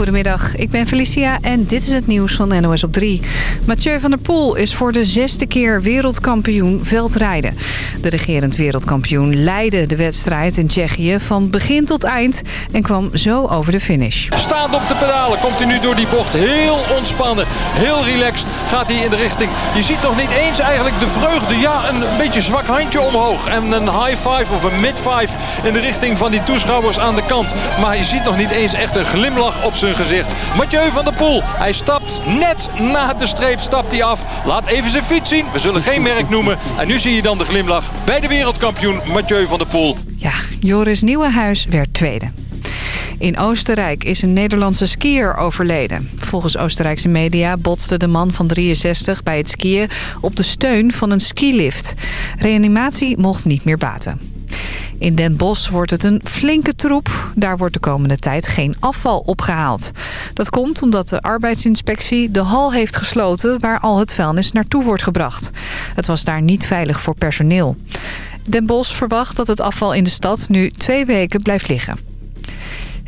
Goedemiddag, ik ben Felicia en dit is het nieuws van NOS op 3. Mathieu van der Poel is voor de zesde keer wereldkampioen veldrijden. De regerend wereldkampioen leidde de wedstrijd in Tsjechië van begin tot eind... en kwam zo over de finish. Staand op de pedalen komt hij nu door die bocht. Heel ontspannen, heel relaxed gaat hij in de richting. Je ziet nog niet eens eigenlijk de vreugde. Ja, een beetje zwak handje omhoog. En een high five of een mid five in de richting van die toeschouwers aan de kant. Maar je ziet nog niet eens echt een glimlach op zijn gezicht. Mathieu van der Poel, hij stapt net na de streep stapt hij af. Laat even zijn fiets zien. We zullen geen merk noemen. En nu zie je dan de glimlach bij de wereldkampioen Mathieu van der Poel. Ja, Joris Nieuwenhuis werd tweede. In Oostenrijk is een Nederlandse skier overleden. Volgens Oostenrijkse media botste de man van 63 bij het skiën op de steun van een skilift. Reanimatie mocht niet meer baten. In Den Bosch wordt het een flinke troep. Daar wordt de komende tijd geen afval opgehaald. Dat komt omdat de arbeidsinspectie de hal heeft gesloten... waar al het vuilnis naartoe wordt gebracht. Het was daar niet veilig voor personeel. Den Bosch verwacht dat het afval in de stad nu twee weken blijft liggen.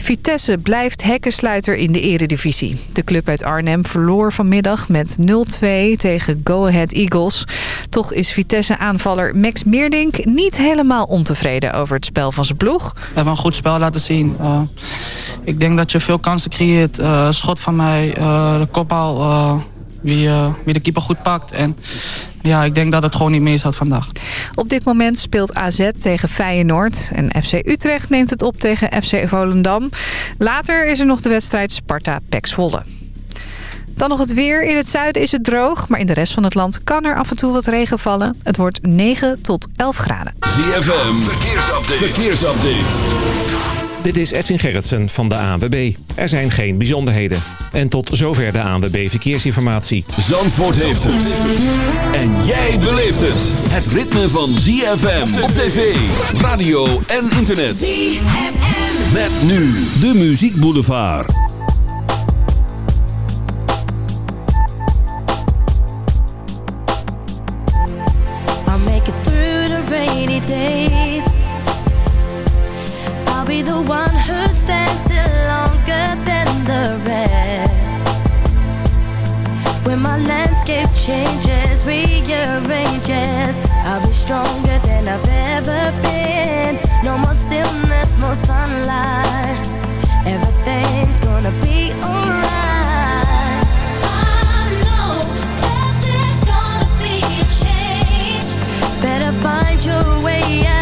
Vitesse blijft hekkensluiter in de eredivisie. De club uit Arnhem verloor vanmiddag met 0-2 tegen Go Ahead Eagles. Toch is Vitesse-aanvaller Max Meerdink niet helemaal ontevreden over het spel van zijn ploeg. We hebben een goed spel laten zien. Uh, ik denk dat je veel kansen creëert. Uh, schot van mij, uh, de kopbal, wie, wie de keeper goed pakt. En ja, ik denk dat het gewoon niet meer zat vandaag. Op dit moment speelt AZ tegen Feyenoord. En FC Utrecht neemt het op tegen FC Volendam. Later is er nog de wedstrijd Sparta-Pek Zwolle. Dan nog het weer. In het zuiden is het droog, maar in de rest van het land kan er af en toe wat regen vallen. Het wordt 9 tot 11 graden. ZFM, verkeersupdate. verkeersupdate. Dit is Edwin Gerritsen van de ANWB. Er zijn geen bijzonderheden. En tot zover de ANWB Verkeersinformatie. Zandvoort heeft het. En jij beleeft het. Het ritme van ZFM op tv, radio en internet. ZFM. Met nu de Muziek Boulevard. I'll make it through the rainy days. Be the one who stands here longer than the rest. When my landscape changes, rearranges, I'll be stronger than I've ever been. No more stillness, more sunlight. Everything's gonna be alright. I know that there's gonna be a change. Better find your way out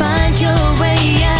find your way out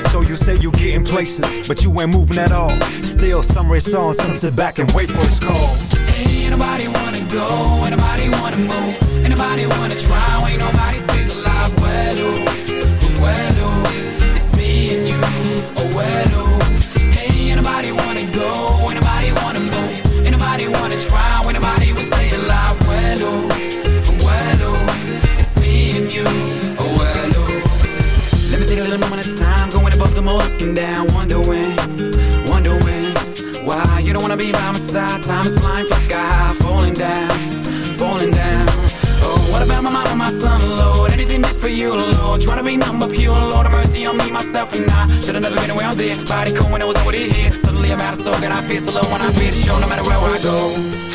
So you say you getting places, but you ain't moving at all. Still, some race on, some sit back and wait for its call. Ain't nobody wanna go, ain't nobody wanna move, ain't nobody wanna try, ain't nobody stays alive. Well, ooh, well, ooh, it's me and you. Oh, well, be by my side. Time is flying, fly sky high, falling down, falling down. Oh, what about my mom and my son, Lord? Anything did for you, Lord? Trying to be number pure, Lord, have mercy on me, myself, and I. Should've never been around there. Body cool when I was over here. Suddenly I'm out of soul, and I feel so low when I feel the show, no matter where I go.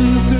Through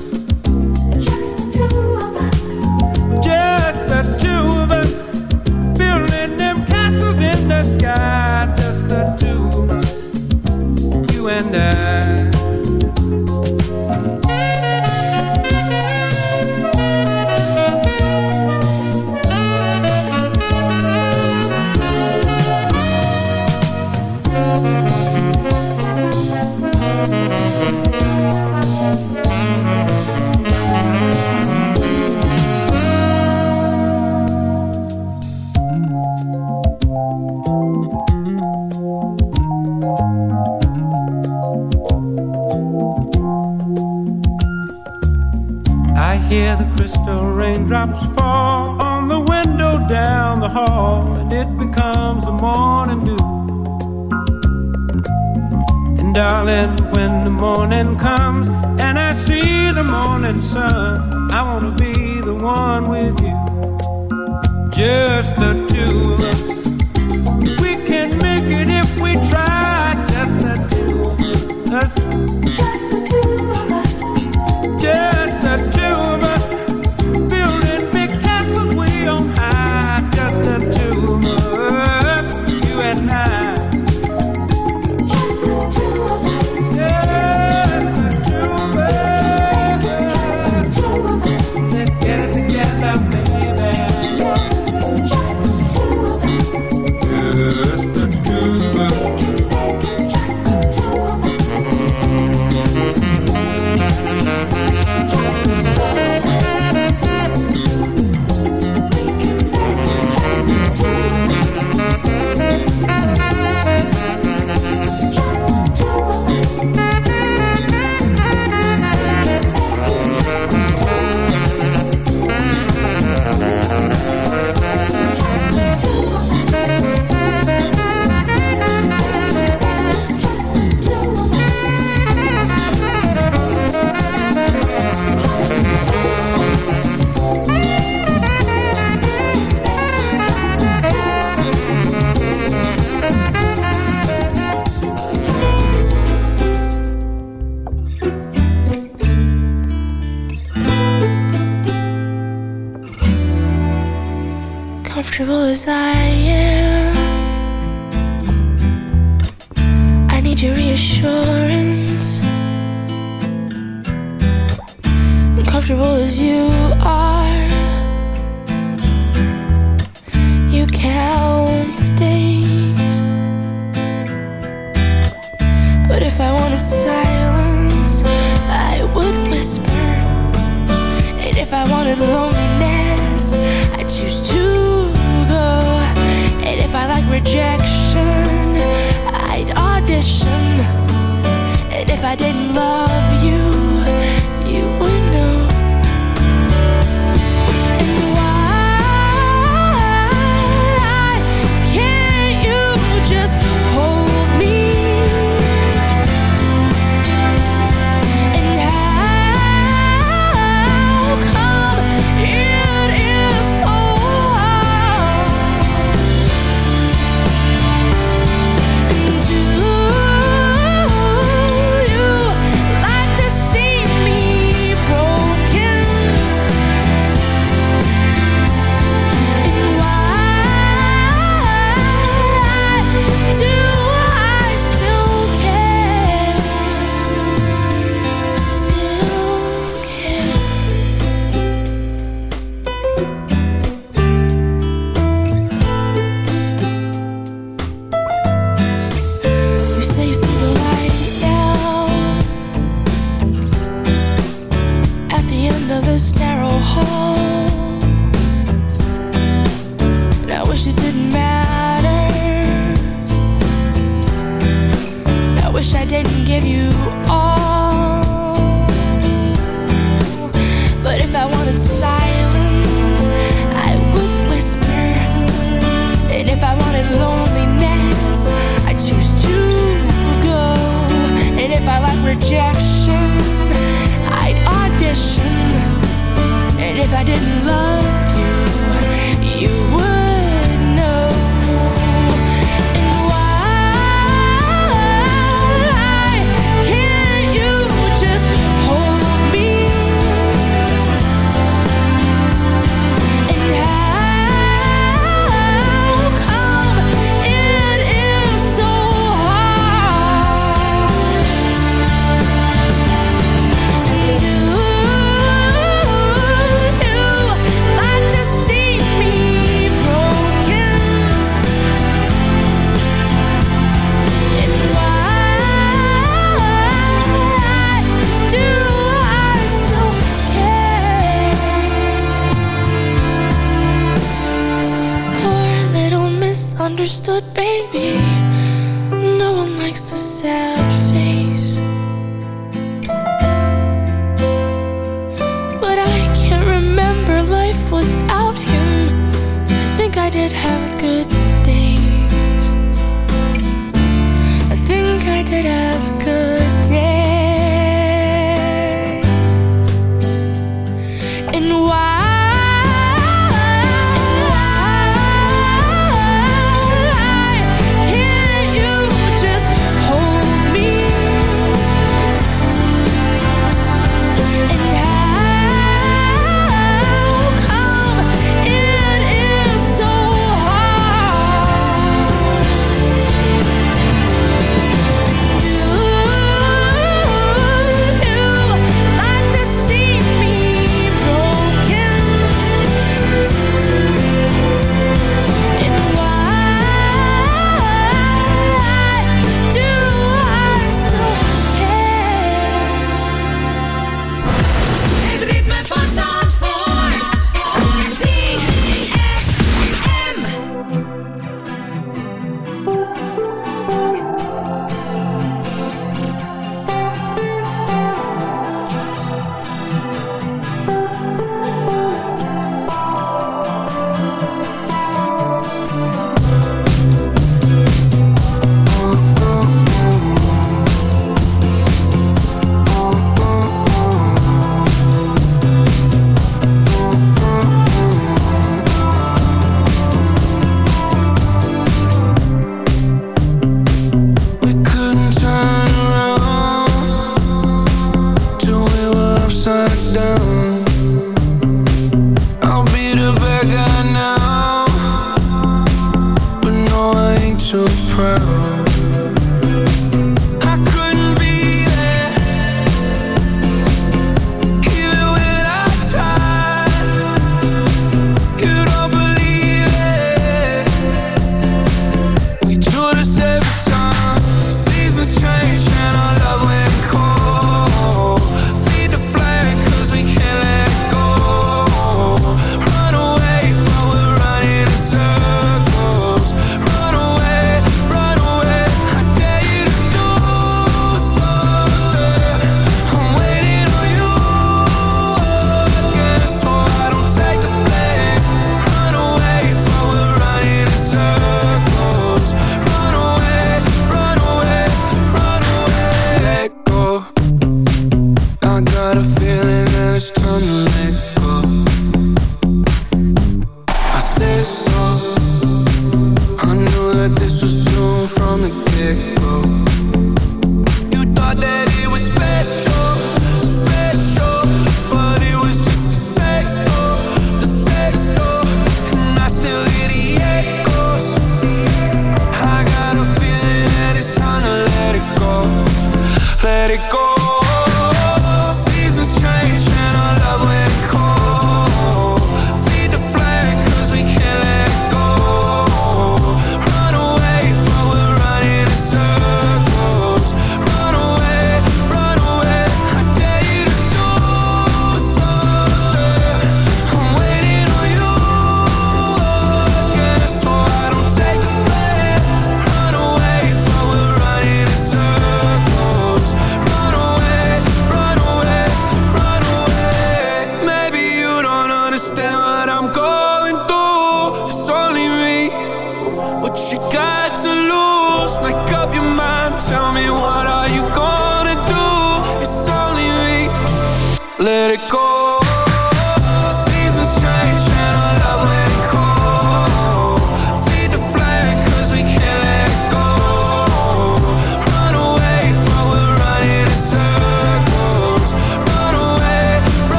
Darling, when the morning comes and I see the morning sun, I wanna be the one with you. Just the two of us. Misunderstood baby.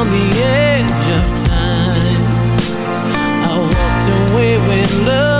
on the edge of time. I walked away with love.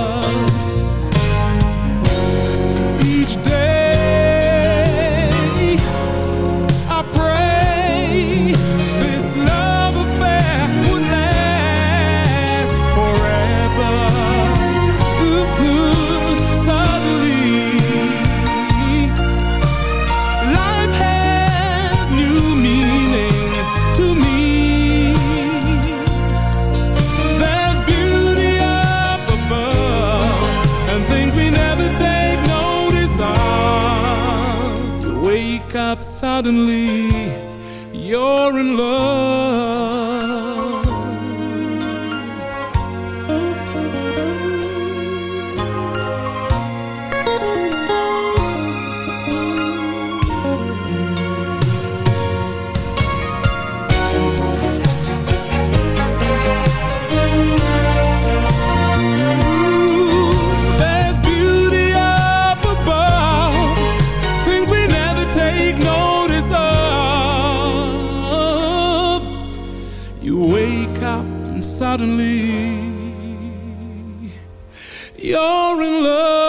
You're in love.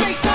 States.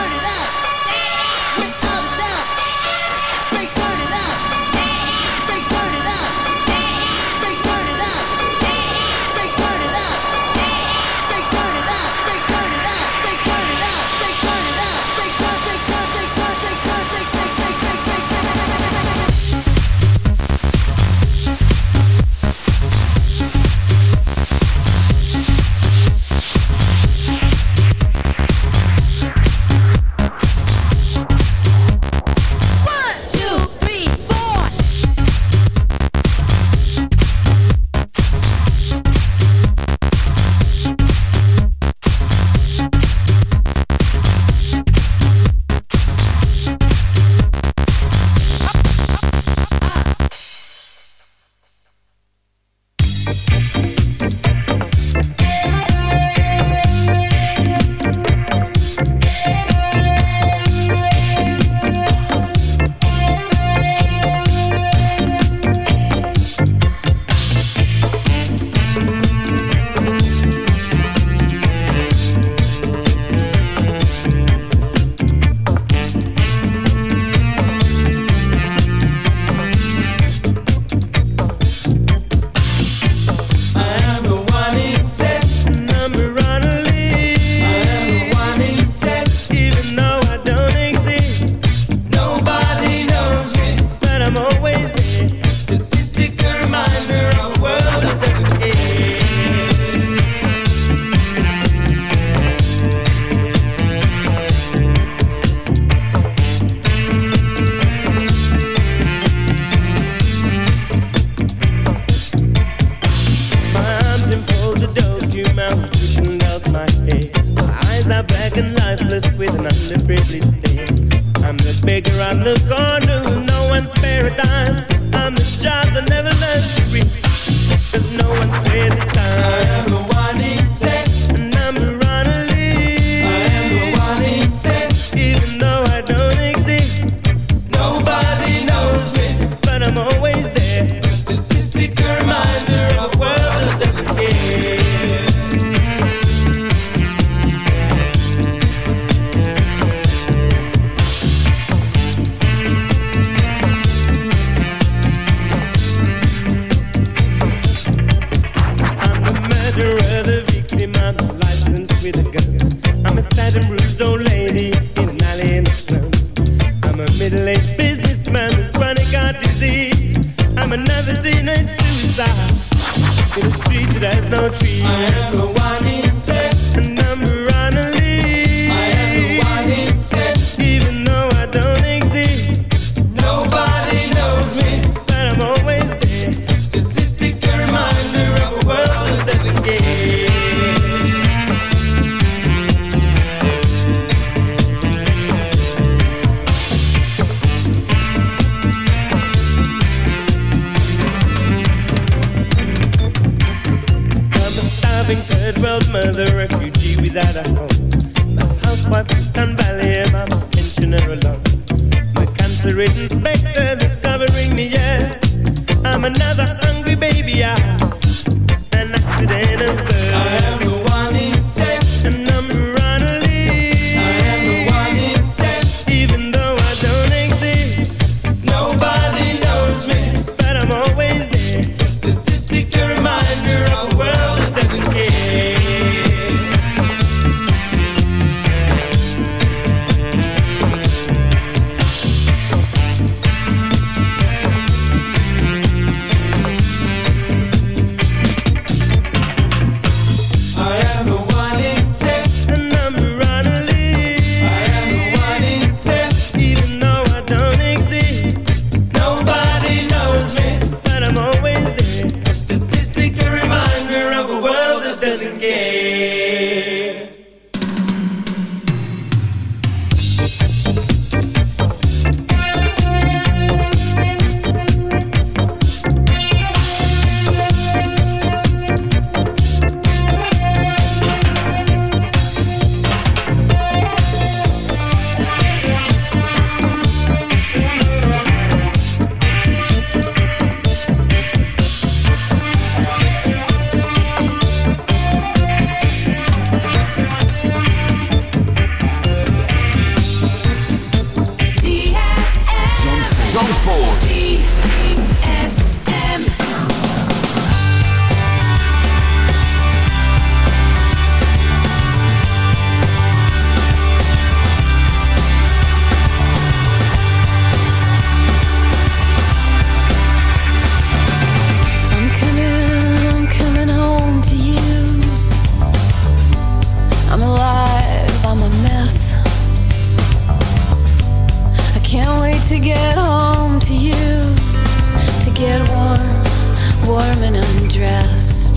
warm and undressed.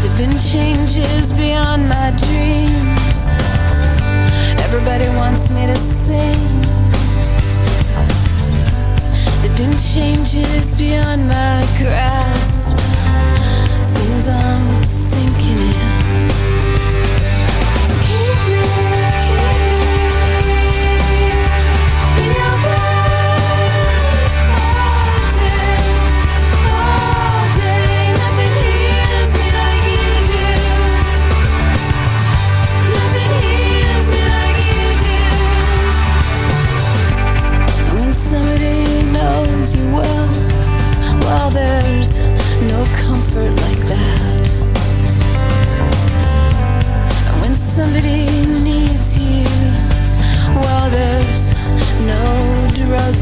There've been changes beyond my dreams. Everybody wants me to sing. There've been changes beyond my grasp. Things I'm sinking in. So keep me.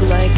like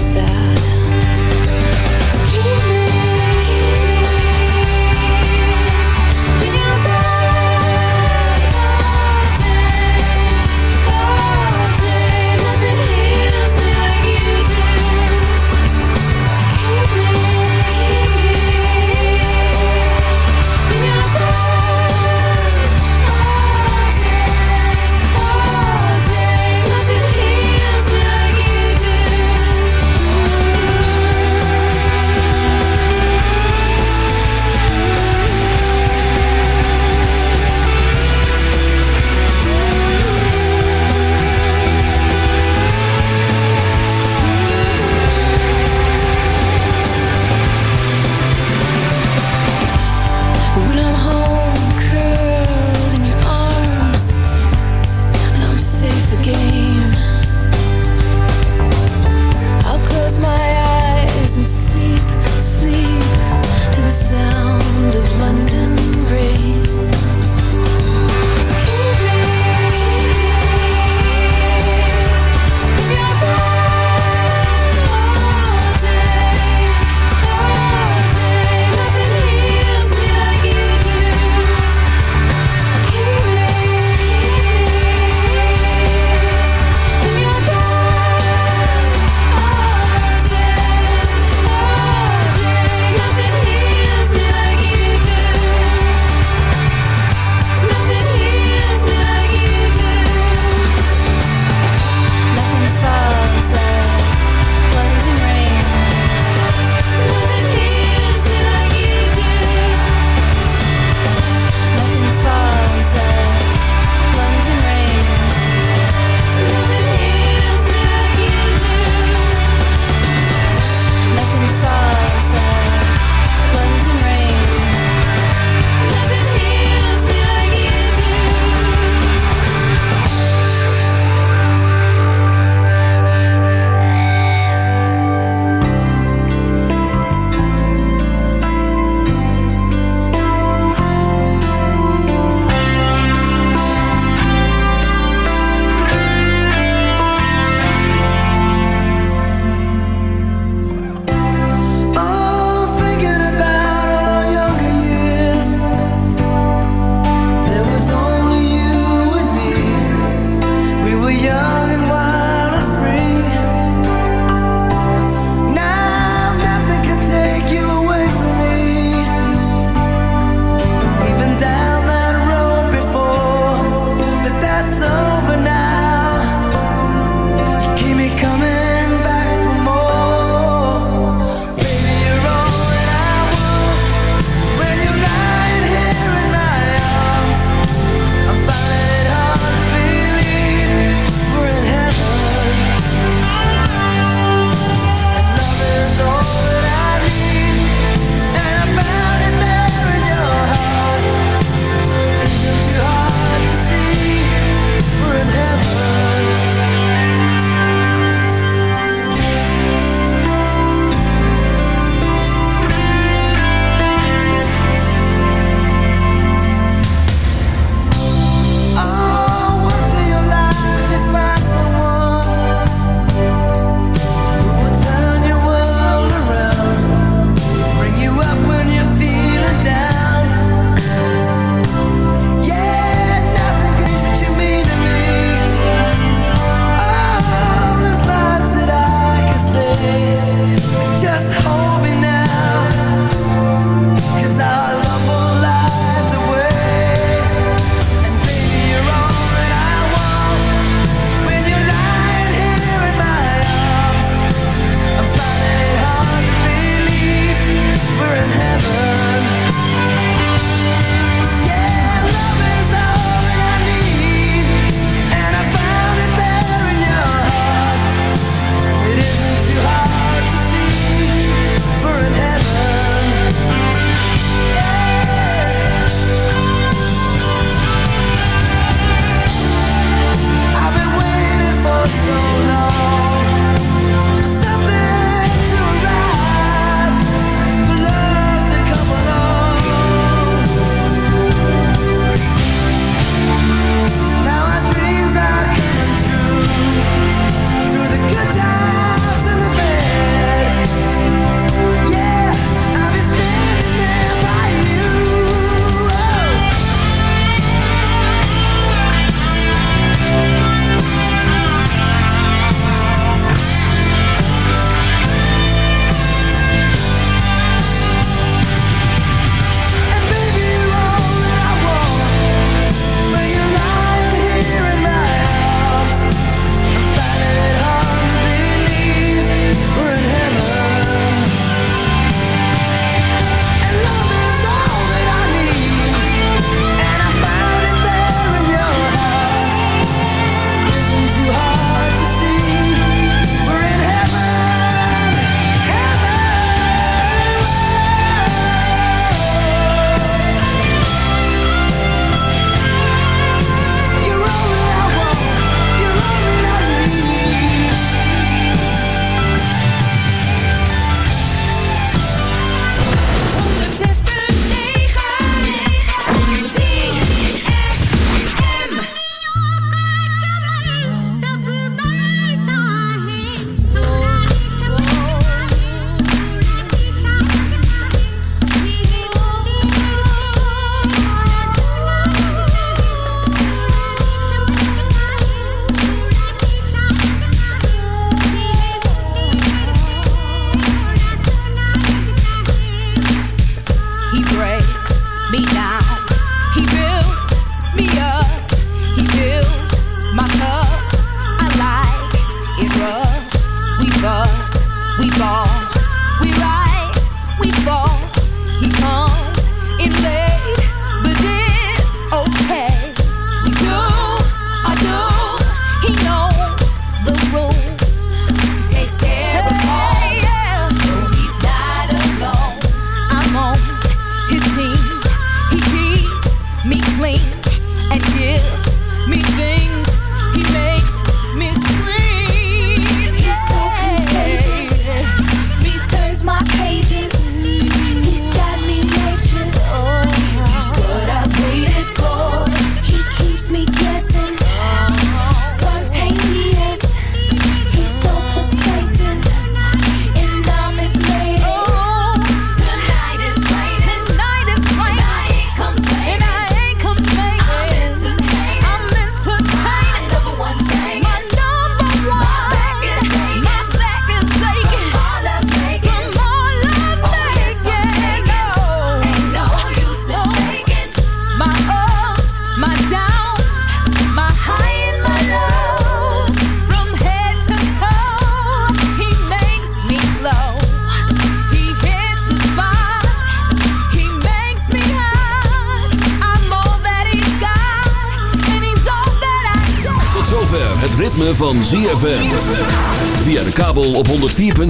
Be down.